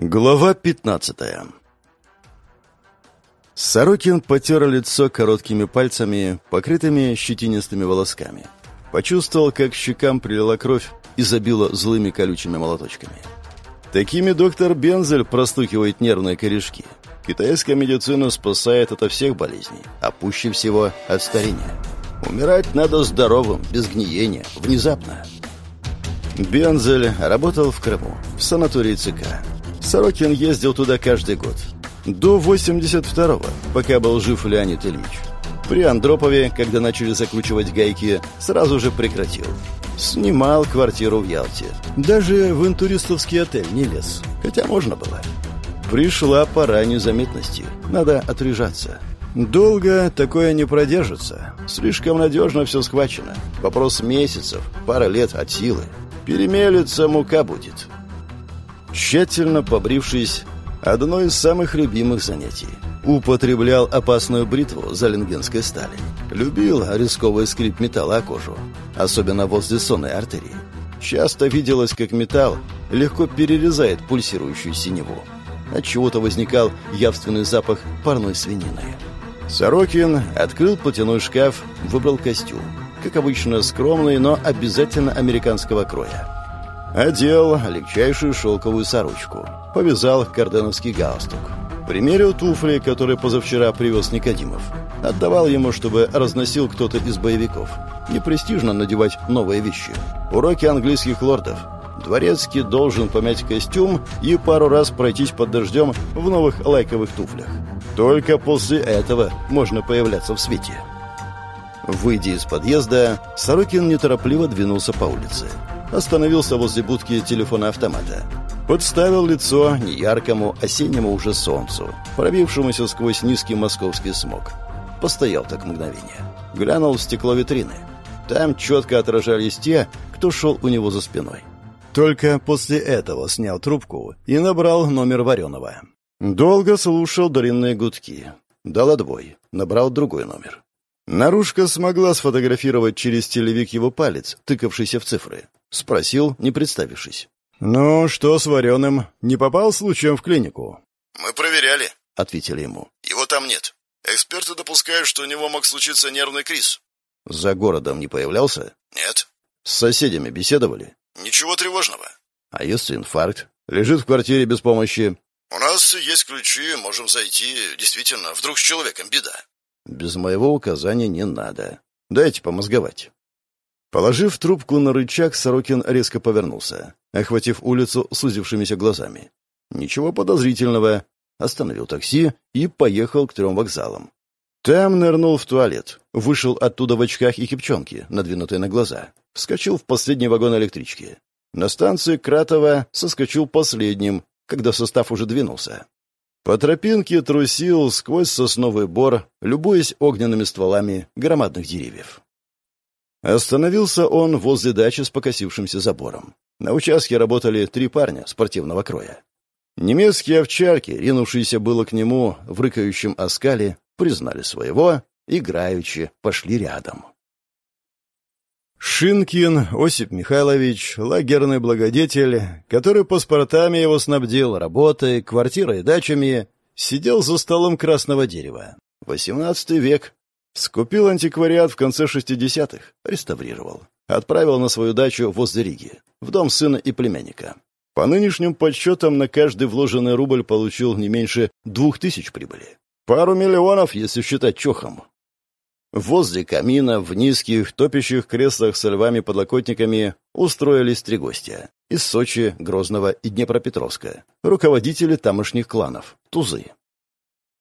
Глава 15 Сорокин потер лицо короткими пальцами, покрытыми щетинистыми волосками. Почувствовал, как щекам прилила кровь и забила злыми колючими молоточками. Такими доктор Бензель простукивает нервные корешки. Китайская медицина спасает от всех болезней, а пуще всего от старения. Умирать надо здоровым, без гниения, внезапно. Бензель работал в Крыму, в санатории ЦК. Сорокин ездил туда каждый год. До 82-го, пока был жив Леонид Ильич. При Андропове, когда начали закручивать гайки, сразу же прекратил. Снимал квартиру в Ялте. Даже в интуристовский отель не лез. Хотя можно было. Пришла пора незаметности. Надо отряжаться. Долго такое не продержится. Слишком надежно все схвачено. Вопрос месяцев, пара лет от силы. Перемелется, мука будет. Тщательно побрившись, одно из самых любимых занятий. Употреблял опасную бритву залингенской стали. Любил рисковый скрип металла о кожу, особенно возле сонной артерии. Часто виделось, как металл легко перерезает пульсирующую синеву. От чего-то возникал явственный запах парной свинины. Сорокин открыл платяной шкаф, выбрал костюм. Как обычно, скромный, но обязательно американского кроя. Одел легчайшую шелковую сорочку. Повязал карденовский галстук. Примерил туфли, которые позавчера привез Никодимов. Отдавал ему, чтобы разносил кто-то из боевиков. Непрестижно надевать новые вещи. Уроки английских лордов. Дворецкий должен помять костюм и пару раз пройтись под дождем в новых лайковых туфлях. Только после этого можно появляться в свете. Выйдя из подъезда, Сорокин неторопливо двинулся по улице. Остановился возле будки телефона-автомата. Подставил лицо неяркому осеннему уже солнцу, пробившемуся сквозь низкий московский смог. Постоял так мгновение. Глянул в стекло витрины. Там четко отражались те, кто шел у него за спиной. Только после этого снял трубку и набрал номер Вареного. Долго слушал длинные гудки. Дал отбой. Набрал другой номер. Нарушка смогла сфотографировать через телевик его палец, тыкавшийся в цифры. Спросил, не представившись. «Ну, что с Вареным? Не попал случаем в клинику?» «Мы проверяли», — ответили ему. «Его там нет. Эксперты допускают, что у него мог случиться нервный криз». «За городом не появлялся?» «Нет». «С соседями беседовали?» «Ничего тревожного». «А если инфаркт? Лежит в квартире без помощи?» «У нас есть ключи, можем зайти. Действительно, вдруг с человеком беда». «Без моего указания не надо. Дайте помозговать». Положив трубку на рычаг, Сорокин резко повернулся, охватив улицу сузившимися глазами. Ничего подозрительного. Остановил такси и поехал к трем вокзалам. Там нырнул в туалет, вышел оттуда в очках и кипчонке, надвинутой на глаза. Вскочил в последний вагон электрички. На станции Кратова соскочил последним, когда состав уже двинулся. По тропинке трусил сквозь сосновый бор, любуясь огненными стволами громадных деревьев. Остановился он возле дачи с покосившимся забором. На участке работали три парня спортивного кроя. Немецкие овчарки, ринувшиеся было к нему в рыкающем оскале, признали своего, играючи пошли рядом. Шинкин Осип Михайлович, лагерный благодетель, который паспортами его снабдил работой, квартирой и дачами, сидел за столом красного дерева. Восемнадцатый век, Скупил антиквариат в конце 60-х, реставрировал. Отправил на свою дачу возле Риги, в дом сына и племянника. По нынешним подсчетам на каждый вложенный рубль получил не меньше двух тысяч прибыли. Пару миллионов, если считать чохом. Возле камина, в низких, топящих креслах с львами-подлокотниками устроились три гостя. Из Сочи, Грозного и Днепропетровска. Руководители тамошних кланов. Тузы.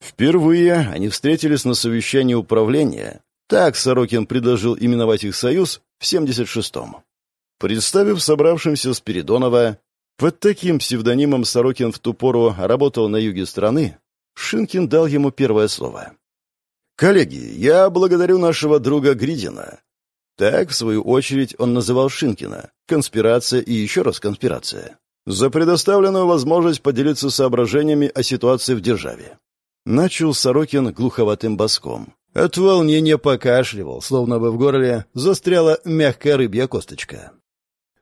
Впервые они встретились на совещании управления. Так Сорокин предложил именовать их союз в 76-м. Представив собравшимся Спиридонова, под таким псевдонимом Сорокин в ту пору работал на юге страны, Шинкин дал ему первое слово. «Коллеги, я благодарю нашего друга Гридина». Так, в свою очередь, он называл Шинкина. Конспирация и еще раз конспирация. За предоставленную возможность поделиться соображениями о ситуации в державе. Начал Сорокин глуховатым боском. От волнения покашливал, словно бы в горле застряла мягкая рыбья косточка.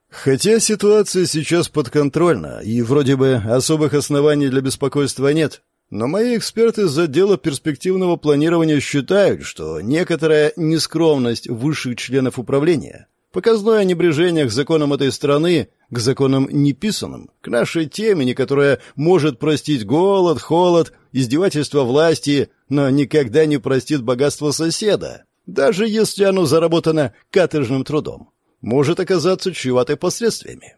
Хотя ситуация сейчас подконтрольна, и вроде бы особых оснований для беспокойства нет, но мои эксперты из отдела перспективного планирования считают, что некоторая нескромность высших членов управления, показное небрежение к законам этой страны, к законам неписанным, к нашей темени, которая может простить голод, холод, издевательство власти, но никогда не простит богатство соседа, даже если оно заработано каторжным трудом, может оказаться чреватой последствиями.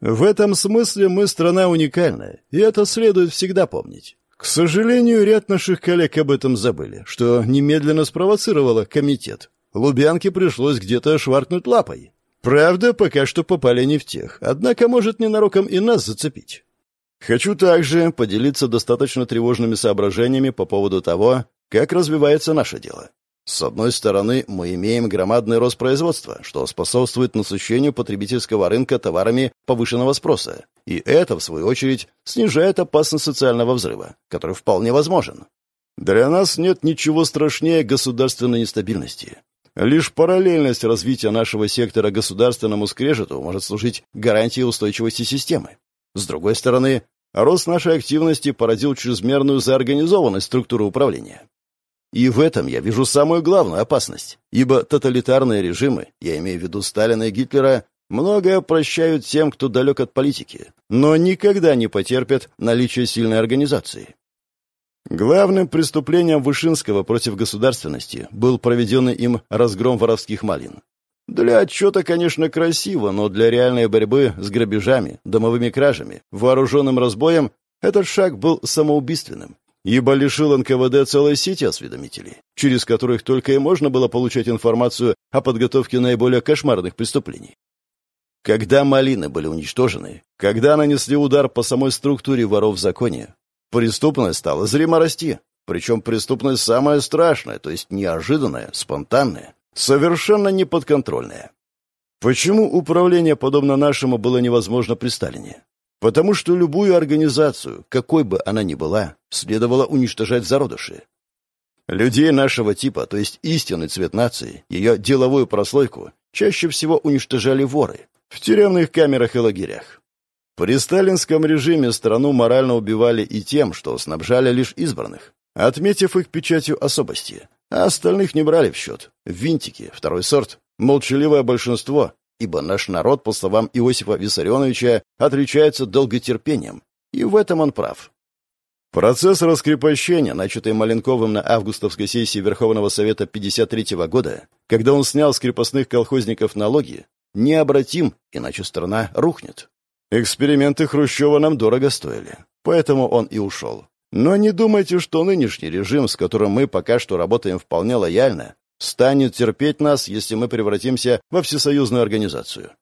В этом смысле мы страна уникальная, и это следует всегда помнить. К сожалению, ряд наших коллег об этом забыли, что немедленно спровоцировало комитет. Лубянке пришлось где-то шваркнуть лапой. Правда, пока что попали не в тех, однако может ненароком и нас зацепить. Хочу также поделиться достаточно тревожными соображениями по поводу того, как развивается наше дело. С одной стороны, мы имеем громадный рост производства, что способствует насыщению потребительского рынка товарами повышенного спроса. И это, в свою очередь, снижает опасность социального взрыва, который вполне возможен. Для нас нет ничего страшнее государственной нестабильности. Лишь параллельность развития нашего сектора государственному скрежету может служить гарантией устойчивости системы. С другой стороны, рост нашей активности породил чрезмерную заорганизованность структуры управления. И в этом я вижу самую главную опасность, ибо тоталитарные режимы, я имею в виду Сталина и Гитлера, многое прощают тем, кто далек от политики, но никогда не потерпят наличие сильной организации. Главным преступлением Вышинского против государственности был проведенный им разгром воровских малин. Для отчета, конечно, красиво, но для реальной борьбы с грабежами, домовыми кражами, вооруженным разбоем этот шаг был самоубийственным ибо лишил НКВД целой сети осведомителей, через которых только и можно было получать информацию о подготовке наиболее кошмарных преступлений. Когда малины были уничтожены, когда нанесли удар по самой структуре воров в законе, преступность стала зримо расти, причем преступность самая страшная, то есть неожиданная, спонтанная, совершенно неподконтрольная. Почему управление, подобно нашему, было невозможно при Сталине? Потому что любую организацию, какой бы она ни была, следовало уничтожать зародыши. Людей нашего типа, то есть истинный цвет нации, ее деловую прослойку, чаще всего уничтожали воры в тюремных камерах и лагерях. При сталинском режиме страну морально убивали и тем, что снабжали лишь избранных, отметив их печатью особости, а остальных не брали в счет. Винтики, второй сорт, молчаливое большинство, ибо наш народ, по словам Иосифа Виссарионовича, отличается долготерпением, и в этом он прав. Процесс раскрепощения, начатый Маленковым на августовской сессии Верховного Совета 53 года, когда он снял с крепостных колхозников налоги, необратим, иначе страна рухнет. Эксперименты Хрущева нам дорого стоили, поэтому он и ушел. Но не думайте, что нынешний режим, с которым мы пока что работаем вполне лояльно, станет терпеть нас, если мы превратимся во всесоюзную организацию.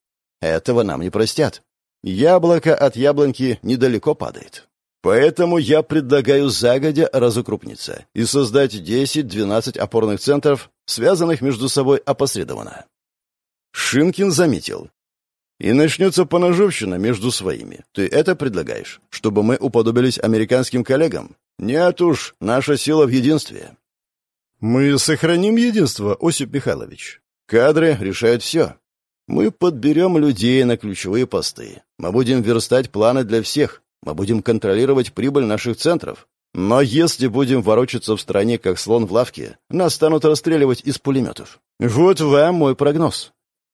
Этого нам не простят. Яблоко от яблоньки недалеко падает. Поэтому я предлагаю загодя разукрупниться и создать 10-12 опорных центров, связанных между собой опосредованно. Шинкин заметил. И начнется поножовщина между своими. Ты это предлагаешь, чтобы мы уподобились американским коллегам? Нет уж, наша сила в единстве. Мы сохраним единство, Осип Михайлович. Кадры решают все. Мы подберем людей на ключевые посты. Мы будем верстать планы для всех. Мы будем контролировать прибыль наших центров. Но если будем ворочаться в стране, как слон в лавке, нас станут расстреливать из пулеметов. Вот вам мой прогноз.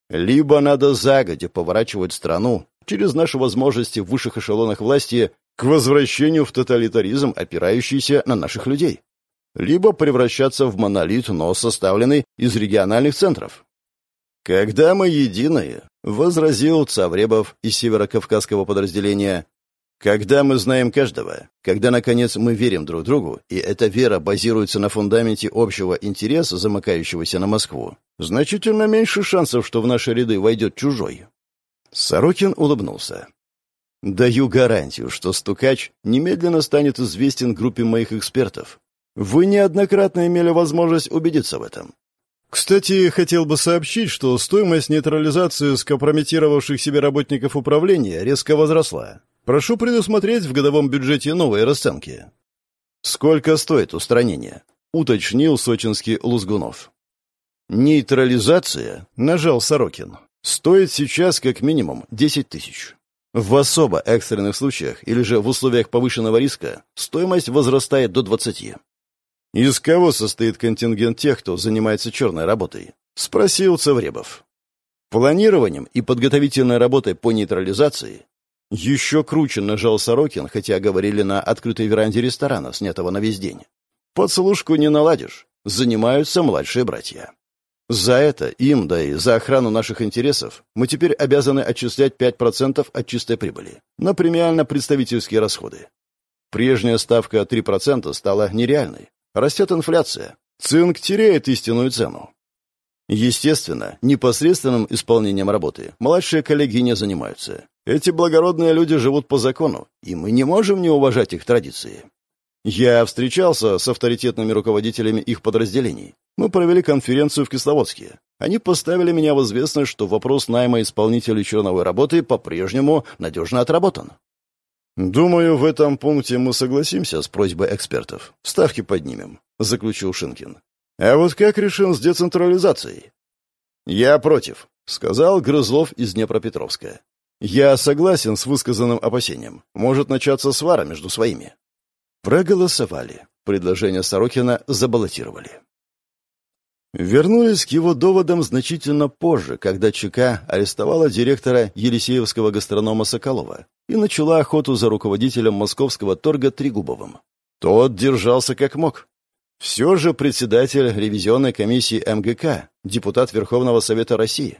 Либо надо загодя поворачивать страну через наши возможности в высших эшелонах власти к возвращению в тоталитаризм, опирающийся на наших людей либо превращаться в монолит, но составленный из региональных центров. «Когда мы единые», — возразил Цавребов из северокавказского подразделения, «когда мы знаем каждого, когда, наконец, мы верим друг другу, и эта вера базируется на фундаменте общего интереса, замыкающегося на Москву, значительно меньше шансов, что в наши ряды войдет чужой». Сорокин улыбнулся. «Даю гарантию, что стукач немедленно станет известен группе моих экспертов, вы неоднократно имели возможность убедиться в этом. Кстати, хотел бы сообщить, что стоимость нейтрализации скомпрометировавших себе работников управления резко возросла. Прошу предусмотреть в годовом бюджете новые расценки. Сколько стоит устранение? уточнил сочинский Лузгунов. Нейтрализация, нажал Сорокин. стоит сейчас как минимум 10 тысяч. В особо экстренных случаях или же в условиях повышенного риска стоимость возрастает до 20. «Из кого состоит контингент тех, кто занимается черной работой?» — спросил Цавребов. Планированием и подготовительной работой по нейтрализации еще круче нажал Сорокин, хотя говорили на открытой веранде ресторана, снятого на весь день. Подслушку не наладишь. Занимаются младшие братья. За это им, да и за охрану наших интересов, мы теперь обязаны отчислять 5% от чистой прибыли на премиально-представительские расходы. Прежняя ставка 3% стала нереальной. Растет инфляция. Цинк теряет истинную цену. Естественно, непосредственным исполнением работы младшие коллеги не занимаются. Эти благородные люди живут по закону, и мы не можем не уважать их традиции. Я встречался с авторитетными руководителями их подразделений. Мы провели конференцию в Кисловодске. Они поставили меня в известность, что вопрос найма исполнителей черновой работы по-прежнему надежно отработан. «Думаю, в этом пункте мы согласимся с просьбой экспертов. Ставки поднимем», — заключил Шинкин. «А вот как решим с децентрализацией?» «Я против», — сказал Грызлов из Днепропетровска. «Я согласен с высказанным опасением. Может начаться свара между своими». Проголосовали. Предложение Сорокина забаллотировали. Вернулись к его доводам значительно позже, когда ЧК арестовала директора Елисеевского гастронома Соколова и начала охоту за руководителем московского торга Тригубовым. Тот держался как мог. Все же председатель ревизионной комиссии МГК, депутат Верховного Совета России.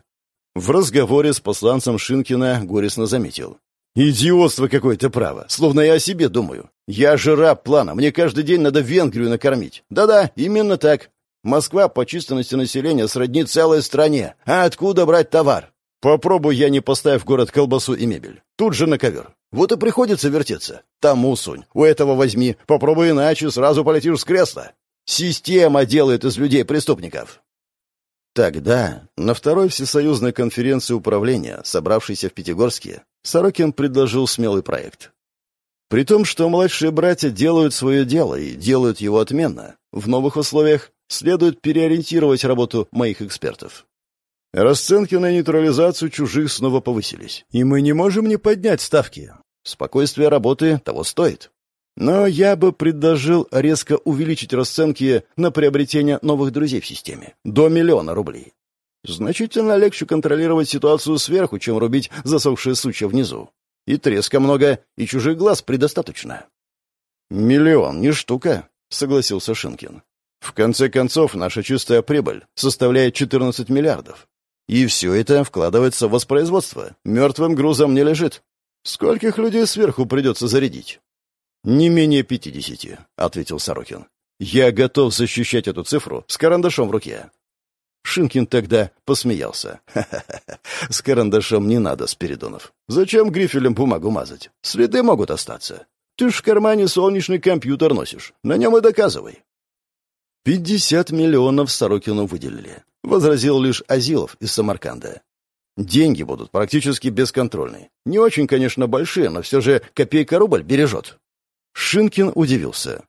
В разговоре с посланцем Шинкина горестно заметил. «Идиотство какое-то право, словно я о себе думаю. Я же раб плана, мне каждый день надо Венгрию накормить. Да-да, именно так. Москва по численности населения сродни целой стране. А откуда брать товар? Попробуй я не поставив в город колбасу и мебель. Тут же на ковер. Вот и приходится вертеться. Тому сунь, у этого возьми. Попробуй иначе, сразу полетишь с кресла. Система делает из людей преступников. Тогда, на второй всесоюзной конференции управления, собравшейся в Пятигорске, Сорокин предложил смелый проект. При том, что младшие братья делают свое дело и делают его отменно, в новых условиях следует переориентировать работу моих экспертов. Расценки на нейтрализацию чужих снова повысились, и мы не можем не поднять ставки. Спокойствие работы того стоит. Но я бы предложил резко увеличить расценки на приобретение новых друзей в системе до миллиона рублей. Значительно легче контролировать ситуацию сверху, чем рубить засохшие сучья внизу. И треска много, и чужих глаз предостаточно. «Миллион, не штука», — согласился Шинкин. «В конце концов, наша чистая прибыль составляет 14 миллиардов. И все это вкладывается в воспроизводство. Мертвым грузом не лежит. Скольких людей сверху придется зарядить?» «Не менее пятидесяти», — ответил Сорокин. «Я готов защищать эту цифру с карандашом в руке». Шинкин тогда посмеялся. «Ха-ха-ха, с карандашом не надо, Спиридонов. Зачем грифелем бумагу мазать? Следы могут остаться. Ты ж в кармане солнечный компьютер носишь. На нем и доказывай». «Пятьдесят миллионов Сорокину выделили», — возразил лишь Азилов из Самарканда. «Деньги будут практически бесконтрольные. Не очень, конечно, большие, но все же копейка-рубль бережет». Шинкин удивился.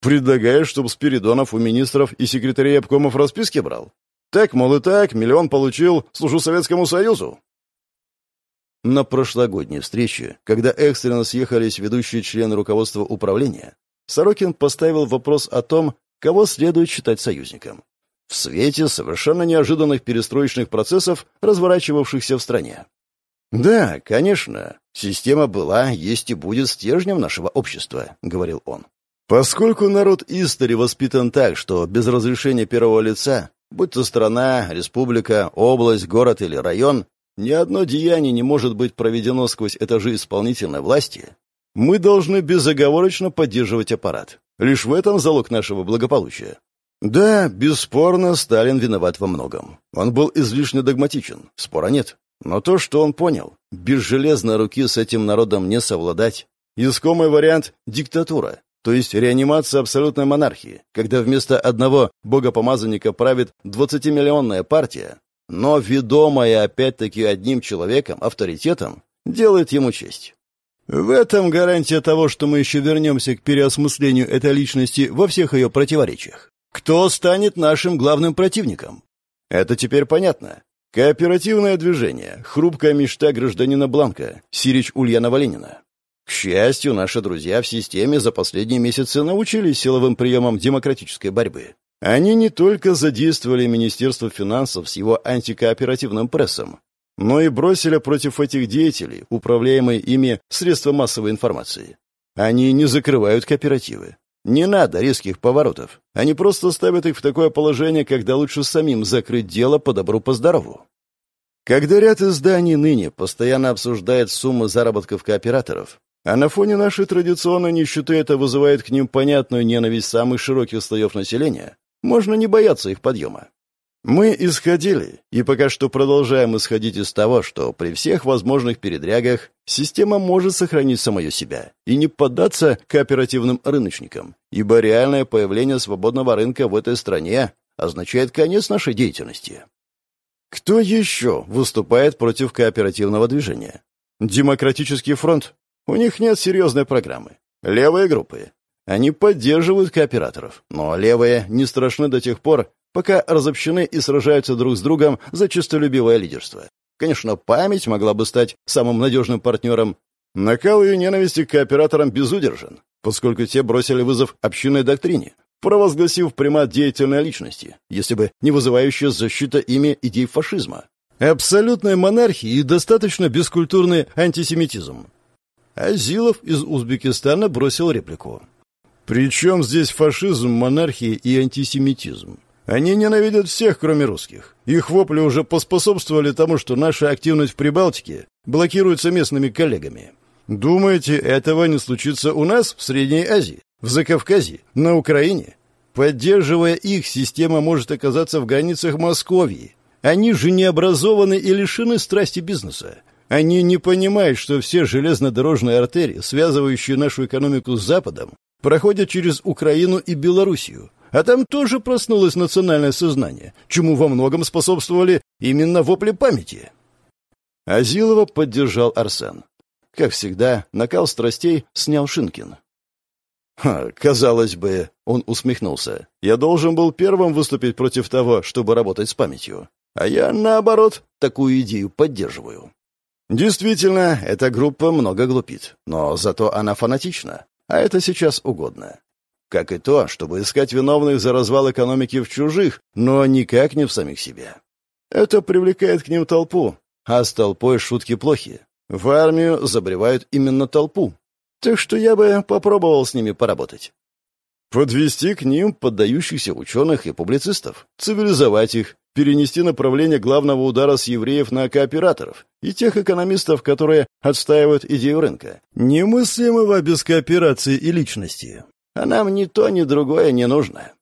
«Предлагаешь, чтобы Спиридонов у министров и секретарей обкомов расписки брал? Так, мол, и так, миллион получил, служу Советскому Союзу. На прошлогодней встрече, когда экстренно съехались ведущие члены руководства управления, Сорокин поставил вопрос о том, кого следует считать союзником. В свете совершенно неожиданных перестроечных процессов, разворачивавшихся в стране. «Да, конечно, система была, есть и будет стержнем нашего общества», — говорил он. «Поскольку народ Истори воспитан так, что без разрешения первого лица Будь то страна, республика, область, город или район, ни одно деяние не может быть проведено сквозь этажи исполнительной власти. Мы должны безоговорочно поддерживать аппарат. Лишь в этом залог нашего благополучия. Да, бесспорно, Сталин виноват во многом. Он был излишне догматичен, спора нет. Но то, что он понял, без железной руки с этим народом не совладать. Искомый вариант — диктатура то есть реанимация абсолютной монархии, когда вместо одного богопомазанника правит 20-миллионная партия, но ведомая опять-таки одним человеком, авторитетом, делает ему честь. В этом гарантия того, что мы еще вернемся к переосмыслению этой личности во всех ее противоречиях. Кто станет нашим главным противником? Это теперь понятно. Кооперативное движение, хрупкая мечта гражданина Бланка, Сирич Ульяна Валенина. К счастью, наши друзья в системе за последние месяцы научились силовым приемам демократической борьбы. Они не только задействовали Министерство финансов с его антикооперативным прессом, но и бросили против этих деятелей, управляемые ими средства массовой информации. Они не закрывают кооперативы. Не надо резких поворотов. Они просто ставят их в такое положение, когда лучше самим закрыть дело по добру, по здорову. Когда ряд изданий ныне постоянно обсуждает суммы заработков кооператоров, а на фоне нашей традиционной нищеты это вызывает к ним понятную ненависть самых широких слоев населения. Можно не бояться их подъема. Мы исходили, и пока что продолжаем исходить из того, что при всех возможных передрягах система может сохранить самое себя и не поддаться кооперативным рыночникам, ибо реальное появление свободного рынка в этой стране означает конец нашей деятельности. Кто еще выступает против кооперативного движения? Демократический фронт, у них нет серьезной программы. Левые группы. Они поддерживают кооператоров, но левые не страшны до тех пор, пока разобщены и сражаются друг с другом за честолюбивое лидерство. Конечно, память могла бы стать самым надежным партнером. Накал ее ненависти к кооператорам безудержен, поскольку те бросили вызов общинной доктрине, провозгласив примат деятельной личности, если бы не вызывающая защита ими идей фашизма. Абсолютной монархии и достаточно бескультурный антисемитизм. Азилов из Узбекистана бросил реплику. «Причем здесь фашизм, монархия и антисемитизм? Они ненавидят всех, кроме русских. Их вопли уже поспособствовали тому, что наша активность в Прибалтике блокируется местными коллегами. Думаете, этого не случится у нас в Средней Азии, в Закавказье, на Украине? Поддерживая их, система может оказаться в границах Московии. Они же не образованы и лишены страсти бизнеса. Они не понимают, что все железнодорожные артерии, связывающие нашу экономику с Западом, проходят через Украину и Белоруссию. А там тоже проснулось национальное сознание, чему во многом способствовали именно вопли памяти. Азилова поддержал Арсен. Как всегда, накал страстей снял Шинкин. «Ха, казалось бы», — он усмехнулся, — «я должен был первым выступить против того, чтобы работать с памятью. А я, наоборот, такую идею поддерживаю». Действительно, эта группа много глупит, но зато она фанатична, а это сейчас угодно. Как и то, чтобы искать виновных за развал экономики в чужих, но никак не в самих себе. Это привлекает к ним толпу, а с толпой шутки плохи. В армию забревают именно толпу. Так что я бы попробовал с ними поработать. Подвести к ним поддающихся ученых и публицистов, цивилизовать их, перенести направление главного удара с евреев на кооператоров и тех экономистов, которые отстаивают идею рынка. Немыслимого без кооперации и личности. А нам ни то, ни другое не нужно.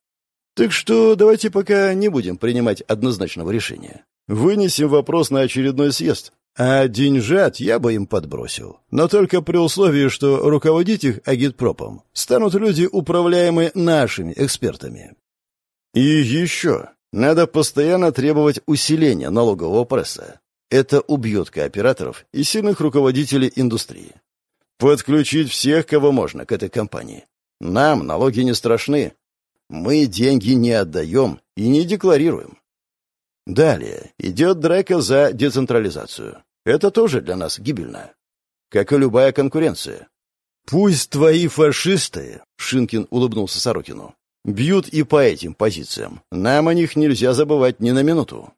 Так что давайте пока не будем принимать однозначного решения. Вынесем вопрос на очередной съезд. А деньжат я бы им подбросил. Но только при условии, что руководить их агитпропом станут люди, управляемые нашими экспертами. И еще. Надо постоянно требовать усиления налогового пресса. Это убьет кооператоров и сильных руководителей индустрии. Подключить всех, кого можно, к этой компании. Нам налоги не страшны. Мы деньги не отдаем и не декларируем. Далее идет драка за децентрализацию. Это тоже для нас гибельно. Как и любая конкуренция. «Пусть твои фашисты», — Шинкин улыбнулся Сорокину, Бьют и по этим позициям. Нам о них нельзя забывать ни на минуту.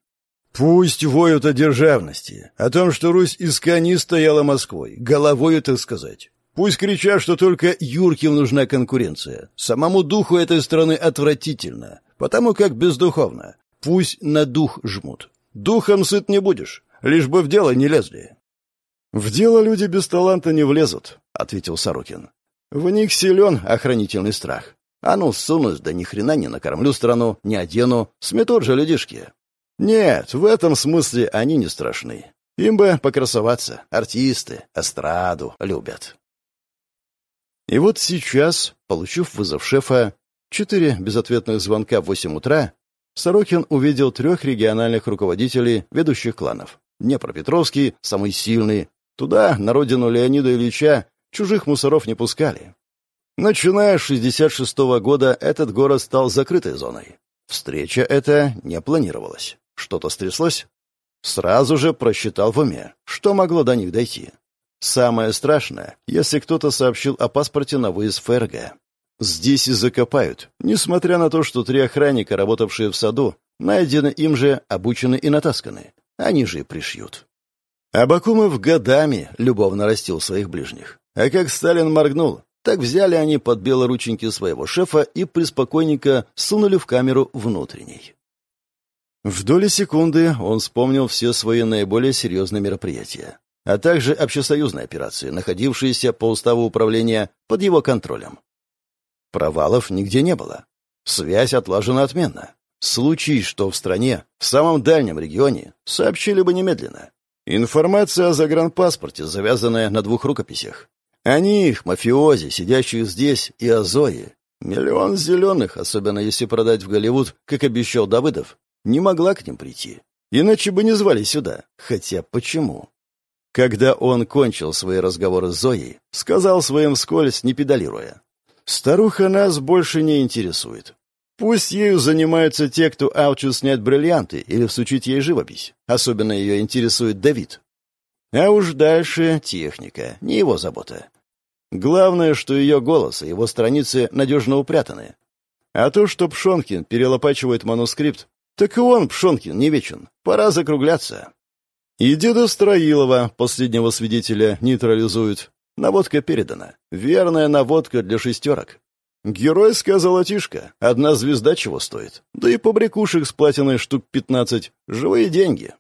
Пусть воют о державности, о том, что Русь из кони стояла Москвой, головою, так сказать. Пусть кричат, что только Юрким нужна конкуренция. Самому духу этой страны отвратительно, потому как бездуховно. Пусть на дух жмут. Духом сыт не будешь, лишь бы в дело не лезли. «В дело люди без таланта не влезут», — ответил Сорокин. «В них силен охранительный страх. А ну, сунусь, да ни хрена не накормлю страну, не одену, сметут же людишки. Нет, в этом смысле они не страшны. Им бы покрасоваться. Артисты, эстраду любят. И вот сейчас, получив вызов шефа, четыре безответных звонка в восемь утра, Сорокин увидел трех региональных руководителей ведущих кланов. Днепропетровский, самый сильный. Туда, на родину Леонида Ильича, чужих мусоров не пускали. Начиная с 66 -го года этот город стал закрытой зоной. Встреча эта не планировалась. Что-то стряслось? Сразу же просчитал в уме, что могло до них дойти. Самое страшное, если кто-то сообщил о паспорте на выезд ФРГ. Здесь и закопают, несмотря на то, что три охранника, работавшие в саду, найдены им же, обучены и натасканы. Они же и пришьют. Абакумов годами любовно растил своих ближних. А как Сталин моргнул, так взяли они под белорученьки своего шефа и приспокойненько сунули в камеру внутренней. В доли секунды он вспомнил все свои наиболее серьезные мероприятия, а также общесоюзные операции, находившиеся по уставу управления под его контролем. Провалов нигде не было. Связь отлажена отменно. Случай, что в стране, в самом дальнем регионе, сообщили бы немедленно. Информация о загранпаспорте, завязанная на двух рукописях. О них, мафиози, сидящих здесь, и о Зое. Миллион зеленых, особенно если продать в Голливуд, как обещал Давыдов, не могла к ним прийти. Иначе бы не звали сюда. Хотя почему? Когда он кончил свои разговоры с Зоей, сказал своим вскользь, не педалируя. Старуха нас больше не интересует. Пусть ею занимаются те, кто алчут снять бриллианты или всучить ей живопись. Особенно ее интересует Давид. А уж дальше техника, не его забота. Главное, что ее голос и его страницы надежно упрятаны. А то, что Пшонкин перелопачивает манускрипт, так и он, Пшонкин, не вечен. Пора закругляться. И деда Строилова, последнего свидетеля, нейтрализуют. Наводка передана. Верная наводка для шестерок. Геройская золотишко. Одна звезда чего стоит. Да и побрякушек с платиной штук пятнадцать. Живые деньги.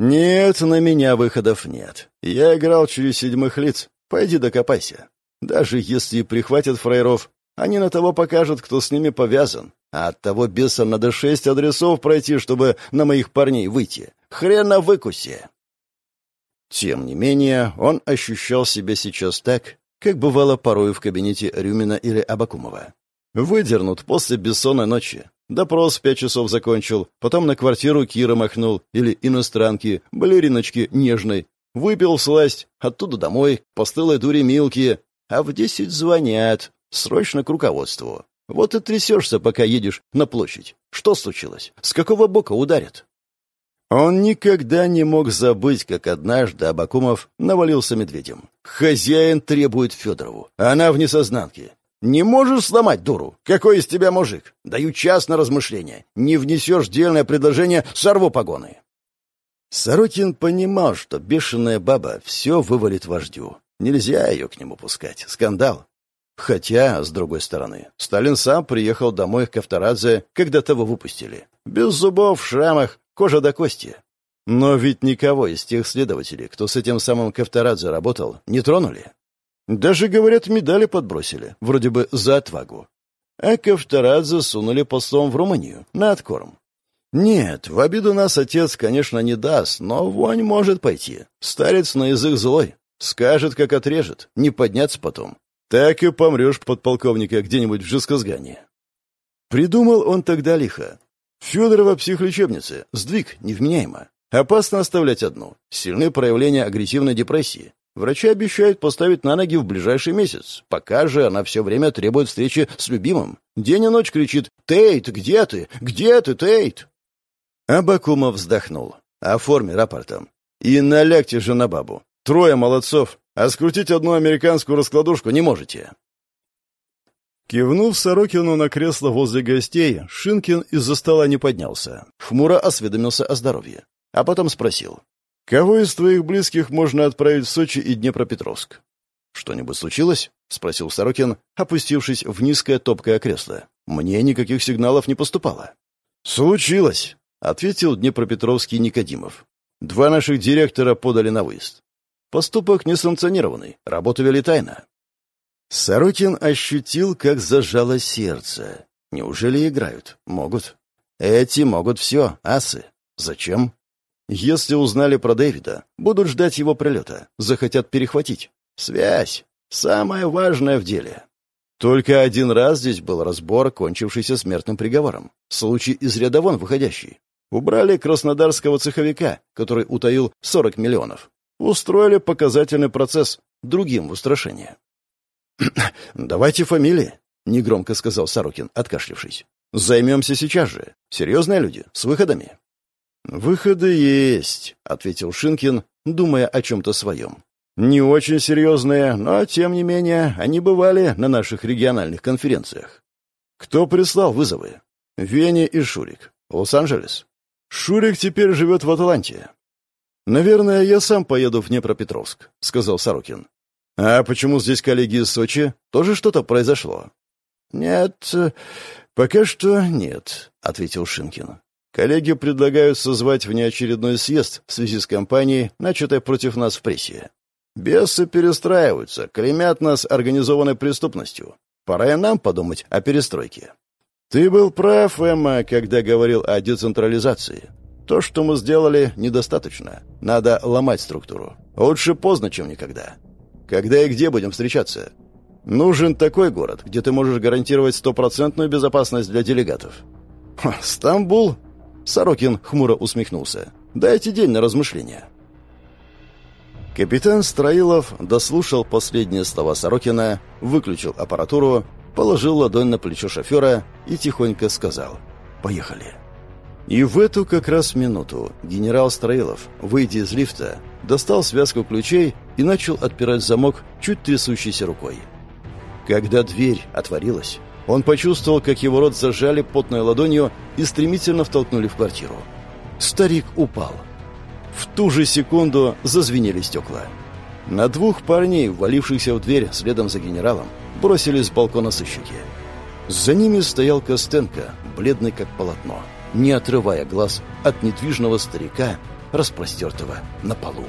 Нет, на меня выходов нет. Я играл через седьмых лиц. Пойди докопайся. Даже если прихватят фраеров, они на того покажут, кто с ними повязан. А от того беса надо шесть адресов пройти, чтобы на моих парней выйти. Хрена выкусе. Тем не менее, он ощущал себя сейчас так, как бывало порой в кабинете Рюмина или Абакумова. Выдернут после бессонной ночи. Допрос в пять часов закончил, потом на квартиру Кира махнул, или иностранки, балериночки нежной. Выпил сласть, оттуда домой, постылой дури Милки, а в десять звонят, срочно к руководству. Вот и трясешься, пока едешь на площадь. Что случилось? С какого бока ударят? Он никогда не мог забыть, как однажды Абакумов навалился медведем. Хозяин требует Федорову. Она в несознанке. «Не можешь сломать дуру? Какой из тебя мужик? Даю час на размышление. Не внесешь дельное предложение, сорву погоны». Сорокин понимал, что бешеная баба все вывалит вождю. Нельзя ее к нему пускать. Скандал. Хотя, с другой стороны, Сталин сам приехал домой к Кавторадзе, когда того выпустили. Без зубов, в шрамах, кожа до кости. Но ведь никого из тех следователей, кто с этим самым Кавторадзе работал, не тронули. Даже, говорят, медали подбросили, вроде бы за отвагу. А Кавторадзе сунули послом в Румынию, на откорм. Нет, в обиду нас отец, конечно, не даст, но вонь может пойти. Старец на язык злой. Скажет, как отрежет, не подняться потом. Так и помрешь, подполковника, где-нибудь в Жесказгане. Придумал он тогда лихо. Федорова психлечебница, сдвиг, невменяемо. Опасно оставлять одну. Сильные проявления агрессивной депрессии. Врачи обещают поставить на ноги в ближайший месяц. Пока же она все время требует встречи с любимым. День и ночь кричит «Тейт, где ты? Где ты, Тейт?» Абакумов вздохнул. «Оформи рапортом. И налягте же на бабу. Трое молодцов, а скрутить одну американскую раскладушку не можете». Кивнув Сорокину на кресло возле гостей, Шинкин из-за стола не поднялся. Хмуро осведомился о здоровье. А потом спросил. «Кого из твоих близких можно отправить в Сочи и Днепропетровск?» «Что-нибудь случилось?» — спросил Сорокин, опустившись в низкое топкое кресло. «Мне никаких сигналов не поступало». «Случилось», — ответил Днепропетровский Никодимов. «Два наших директора подали на выезд. Поступок несанкционированный, работу вели тайно. Сорокин ощутил, как зажало сердце. Неужели играют? Могут. Эти могут все, асы. Зачем? Если узнали про Дэвида, будут ждать его прилета, захотят перехватить. Связь. Самое важное в деле. Только один раз здесь был разбор, кончившийся смертным приговором. Случай из ряда вон выходящий. Убрали краснодарского цеховика, который утаил 40 миллионов. Устроили показательный процесс, другим в устрашение. «Давайте фамилии», — негромко сказал Сорокин, откашлившись. «Займемся сейчас же. Серьезные люди, с выходами». «Выходы есть», — ответил Шинкин, думая о чем-то своем. «Не очень серьезные, но, тем не менее, они бывали на наших региональных конференциях. Кто прислал вызовы? Веня и Шурик. Лос-Анджелес. Шурик теперь живет в Атланте. «Наверное, я сам поеду в Днепропетровск», — сказал Сорокин. «А почему здесь коллеги из Сочи? Тоже что-то произошло?» «Нет, пока что нет», — ответил Шинкин. «Коллеги предлагают созвать внеочередной съезд в связи с кампанией, начатой против нас в прессе. Бесы перестраиваются, клеймят нас организованной преступностью. Пора и нам подумать о перестройке». «Ты был прав, Эмма, когда говорил о децентрализации. То, что мы сделали, недостаточно. Надо ломать структуру. Лучше поздно, чем никогда. Когда и где будем встречаться? Нужен такой город, где ты можешь гарантировать стопроцентную безопасность для делегатов». «Стамбул?» Сорокин хмуро усмехнулся. «Дайте день на размышления». Капитан Строилов дослушал последние слова Сорокина, выключил аппаратуру положил ладонь на плечо шофера и тихонько сказал «Поехали». И в эту как раз минуту генерал Строилов, выйдя из лифта, достал связку ключей и начал отпирать замок чуть трясущейся рукой. Когда дверь отворилась, он почувствовал, как его рот зажали потной ладонью и стремительно втолкнули в квартиру. Старик упал. В ту же секунду зазвенели стекла. На двух парней, ввалившихся в дверь следом за генералом, бросились с балкона сыщики. За ними стоял Костенко, бледный как полотно, не отрывая глаз от недвижного старика, распростертого на полу.